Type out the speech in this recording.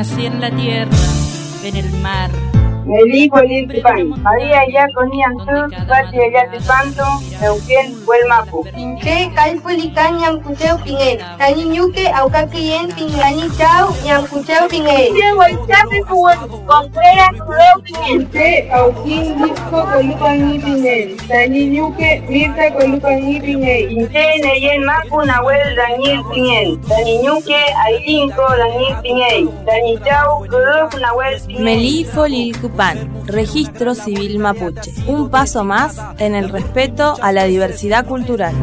Nací en la tierra, en el mar. Melí Poliltipan, María ya conian tu, Pati ya tipanto, Neuquén, Huelmapu. Pinche calpulican ñam kucheu pingel. Tani ñuque aucaquien pingani chau ñam kucheu pingel. Llevo el chape kuwen, Contreras Cureu Pingel. Che, Auquín, Disco, Colupan y Pinel. Tani Ñuque, Mirta, Colupan y Pinel. Pinche Neyen Mapu, Nahuel, Daniel Pingel. Dani Ñuque, Ailinco, Daniel Pingel. Dani Chau, Cureu, Nahuel Pingel. Melí Folilcupan, Registro Civil Mapuche. Un paso más en el respeto a la diversidad cultural.